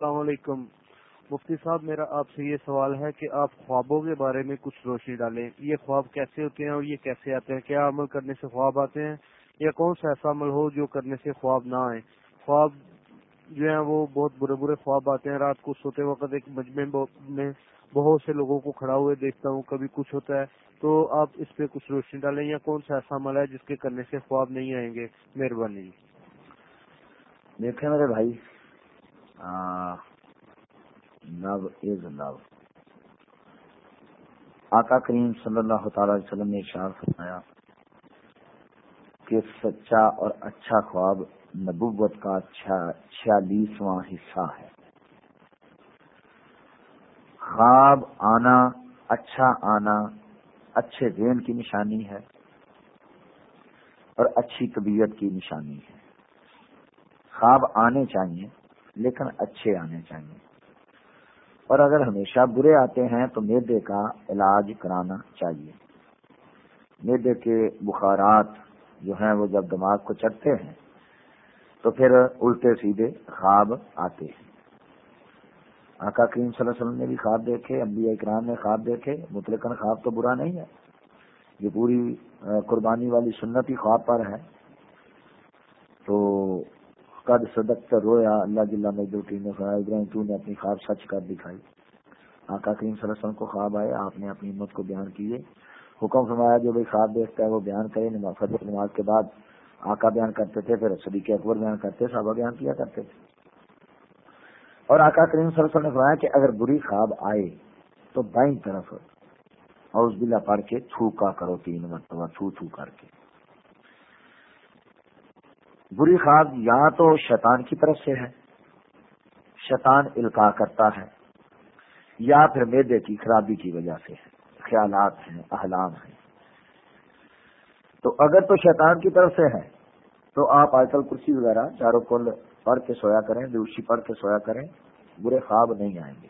السلام علیکم۔ مفتی صاحب، میرا آپ سے یہ سوال ہے کہ آپ خوابوں کے بارے میں کچھ روشنی ڈالیں۔ یہ خواب کیسے ہوتے ہیں اور یہ کیسے آتے ہیں؟ کیا عمل کرنے سے خواب آتے ہیں؟ یا کون سا ایسا عمل ہو جو کرنے سے خواب نہ آئے؟ خواب جو ہیں وہ بہت برے برے خواب آتے ہیں۔ رات کو سوتے وقت ایک مجمع میں بہت سے لوگوں کو کھڑا ہوئے دیکھتا ہوں۔ کبھی کچھ ہوتا ہے تو آپ اس پہ کچھ روشنی ڈالیں یا کون سا ایسا عمل ہے جس کے کرنے سے خواب نہیں آئیں گے؟ مہربانی۔ دیکھیں میرے بھائی نو از لو آقا کریم صلی اللہ تعالی وسلم نے اشار فرمایا کہ سچا اور اچھا خواب نبوت کا چھیالیسواں حصہ ہے۔ خواب آنا اچھا آنا اچھے دین کی نشانی ہے اور اچھی طبیعت کی نشانی ہے۔ خواب آنے چاہیے، لیکن اچھے آنے چاہیے۔ اور اگر ہمیشہ برے آتے ہیں تو میدے کا علاج کرانا چاہیے۔ میدے کے بخارات جو ہیں وہ جب دماغ کو چڑھتے ہیں تو پھر الٹے سیدھے خواب آتے ہیں۔ آقا کریم صلی اللہ علیہ وسلم نے بھی خواب دیکھے، انبیاء اکرام نے خواب دیکھے، مطلقاً خواب تو برا نہیں ہے۔ یہ پوری قربانی والی سنت ہی خواب پر ہے۔ تو قد صدق رویا، اللہ جل مجدوٹی نے فرمایا ابراہیم تو نے اپنی خواب سچ کر دکھائی۔ آقا کریم صلی اللہ علیہ وسلم کو خواب آئے، آپ نے اپنی ہمت کو بیان کیے۔ حکم فرمایا، جو بھی خواب دیکھتا ہے وہ بیان کرے فجر نماز کے بعد آقا بیان کرتے تھے، پھر صدیق اکبر بیان کرتے صحابہ بیان کیا کرتے تھے۔ اور آقا کریم صلی اللہ علیہ وسلم نے فرمایا کہ اگر بری خواب آئے تو بائیں طرف اور اس بلا پڑھ کے تھوکا کرو تین مرتبہ، تھو تھو کر کے۔ بری خواب یا تو شیطان کی طرف سے ہے، شیطان القاع کرتا ہے، یا پھر میدے کی خرابی کی وجہ سے ہے۔ خیالات ہیں، احلام ہیں۔ تو اگر تو شیطان کی طرف سے ہے، تو آپ آج کل کرسی وغیرہ چاروں کل پڑھ کے سویا کریں دوشی پڑھ کے سویا کریں، برے خواب نہیں آئیں گے۔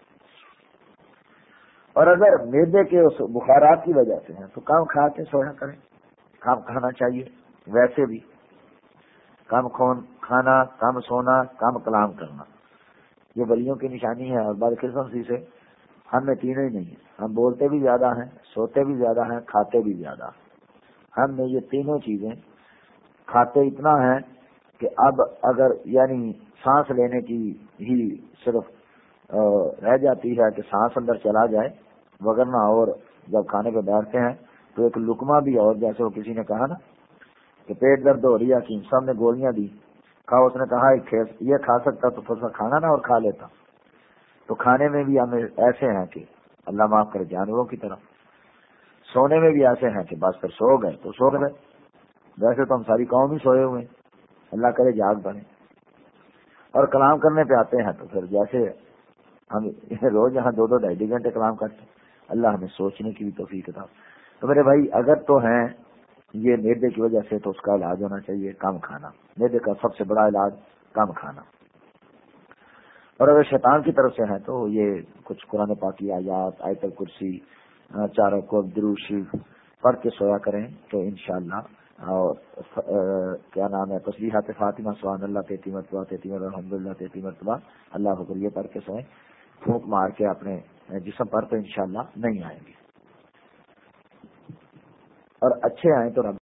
اور اگر میدے کے اس بخارات کی وجہ سے ہیں، تو کام کھا کے سویا کریں۔ کام کھانا چاہیے، ویسے بھی۔ کم خون کھانا کم سونا کم کلام کرنا۔ یہ بلیوں کی نشانی ہے اور بد سے ہم میں تینوں ہی نہیں ہیں۔ ہم بولتے بھی زیادہ ہیں، سوتے بھی زیادہ ہیں، کھاتے بھی زیادہ ہم میں یہ تینوں چیزیں کھاتے اتنا ہیں کہ اب اگر یعنی سانس لینے کی ہی صرف رہ جاتی ہے کہ سانس اندر چلا جائے، وغیرہ اور جب کھانے پہ بیٹھتے ہیں تو ایک لکما بھی اور جیسے وہ کسی نے کہا نا کہ پیٹ درد ہو رہی ہے سب نے گولیاں دی۔ کہا، اس نے کہا، یہ کھا سکتا تو تھوڑا سا کھانا نا اور کھا لیتا۔ تو کھانے میں بھی ہمیں ایسے ہیں کہ اللہ معاف کرے جانوروں کی طرف۔ سونے میں بھی ایسے ہیں کہ بس پھر سو گئے تو سو گئے۔ ویسے تو ہم ساری قوم ہی سوئے ہوئے اللہ کرے جاگ بنے۔ اور کلام کرنے پہ آتے ہیں تو پھر جیسے ہم روز یہاں دو دو ڈھائی ڈھائی گھنٹے کلام کرتے اللہ ہمیں سوچنے کی بھی توفیق تھا تو میرے بھائی، اگر تو ہیں یہ میدے کی وجہ سے تو اس کا علاج ہونا چاہیے، کم کھانا۔ میدے کا سب سے بڑا علاج کم کھانا۔ اور اگر شیطان کی طرف سے ہے تو یہ کچھ قرآن پاکی آیات، آیت کرسی چاروں کو دروشی پڑھ کے سویا کریں تو انشاءاللہ اور کیا نام ہے تصویرات فاطمہ، سبحان اللہ تیتی مرتبہ تیتی مرتبہ الحمد للہ تیتی مرتبہ اللہ حکر یہ پڑھ کے سوئیں۔ پھونک مار کے اپنے جسم پر تو انشاءاللہ نہیں آئیں گے۔ اور اچھے آئیں تو رب